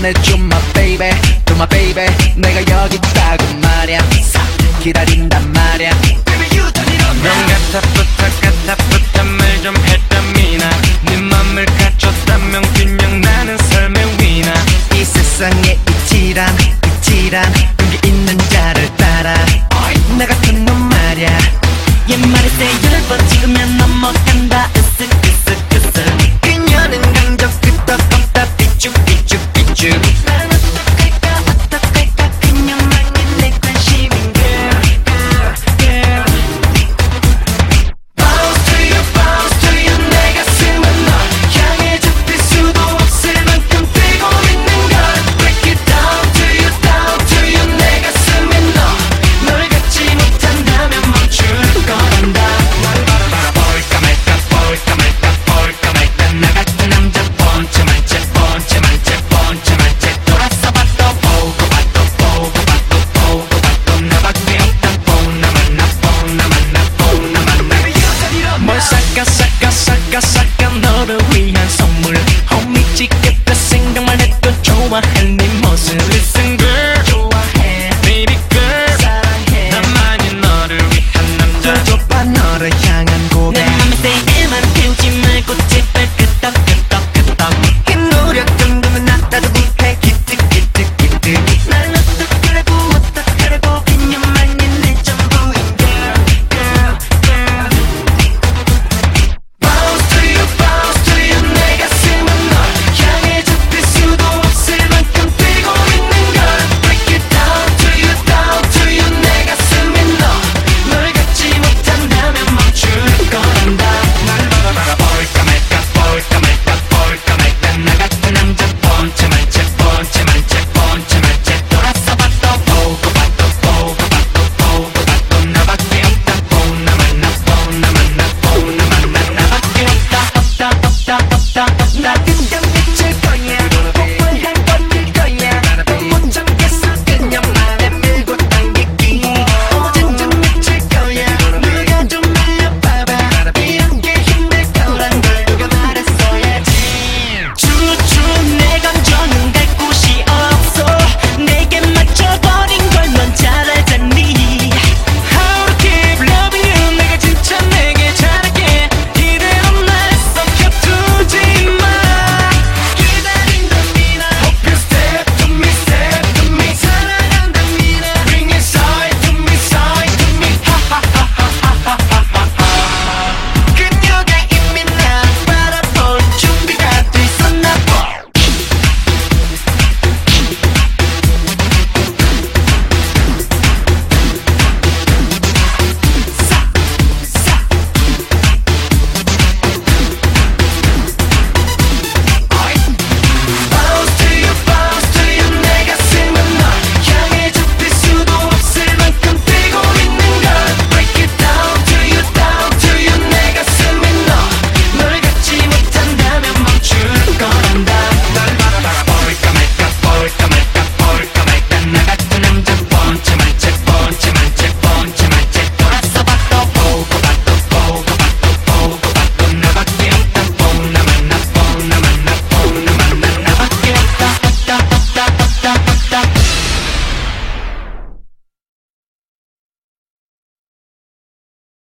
전해준 my baby. to my baby. 내가 여기 있다고 말야. 사 기다린단 말야. Baby you turn it on 넌 같아 부탁 같아 부탁을 좀 했답니다 네 맘을 갖췄다면 그냥 나는 삶의 위나. 이 세상에 이치란 이치란 여기 있는 자를 따라. 나 같은 놈 말야. 옛말에 열번 찍으면 넘어간다. 으쓱 으쓱 으쓱. 그녀는 강적 끄떡 꺾다 삐쭉 삐쭉 you. Need more? So listen girl